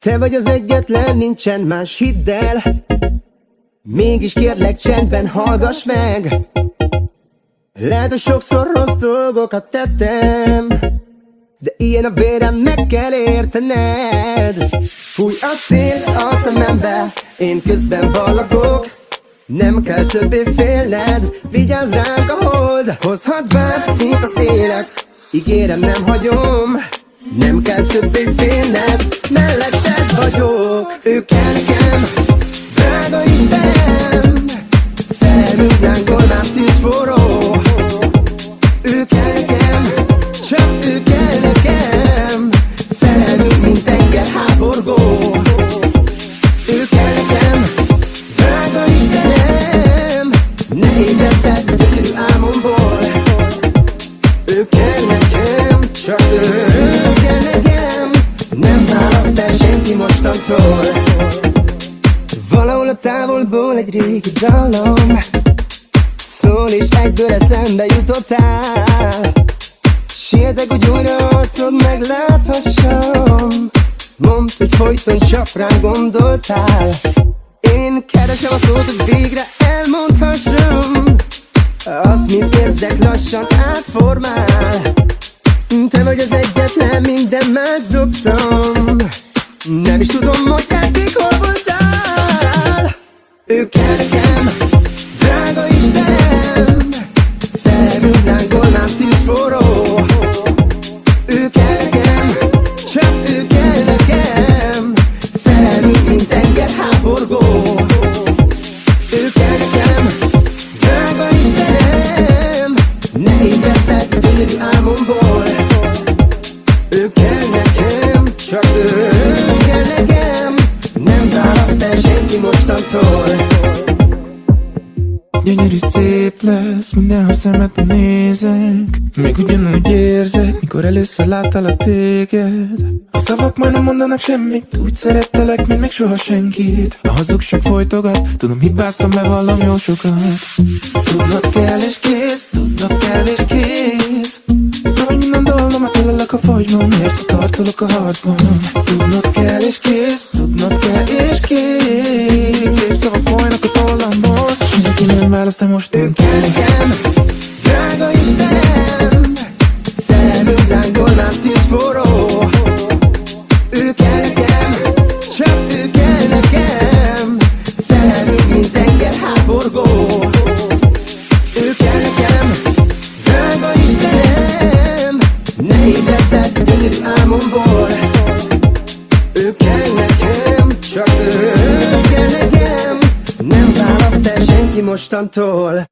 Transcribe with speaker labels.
Speaker 1: Te vagy az egyetlen, nincsen más, hidd el. Mégis kérlek csendben hallgass meg. Lehet, hogy sokszor rossz dolgokat tettem De ilyen a vérem, meg kell értened. Fúj a szél a szemembe Én közben ballagok. Nem kell többé félned Vigyázz ránk a hold. Hozhat bármit az élet Ígérem nem hagyom. Nem kell többé félned, melletted vagyok. Ő kell nekem, drága Istenem Szerelmünk lángol, már tűz forró. Ő kell nekem, csak ő kell nekem mint tenger háborgó. Ő kell nekem, drága Istenem Ne ébreszted, gyönyörű álmomból. Ő kell senki mostantól Valahol a távolból egy régi dalom Szól és egyből eszembe jutottál Sértek, hogy újra arcod megláthassam Mondd, hogy folyton csak rám gondoltál. Én keresem a szót, hogy végre elmondhassam Azt, mit érzek, lassan átformál. Te vagy az egyetlen, minden más dobtam nem is tudom, hogy eddig hol voltál. Ő kell Gyönyörű
Speaker 2: szép lesz, minden, ha szemet nézek. Még ugyanúgy érzek, mikor először láttalak téged. A szavak már nem mondanak semmit, úgy szerettelek, mint még soha senkit. A hazugság folytogat, tudom hibáztam, bevallom jó sokat. Tudnod kell és kész, tudnod kell és kész. Hogy minden dalomat ölelek a fagyban, miért tartolok a harcban. Tudnod kell és kész, most
Speaker 1: kell nekem Drága Istenem Szerelmünk lángol, már tűz forró. Ő kell nekem Csak ő kell nekem Szerelmünk, mint tenger háborgó. Ő kell nekem Drága Istenem Ne ébredted gyönyörű mostantól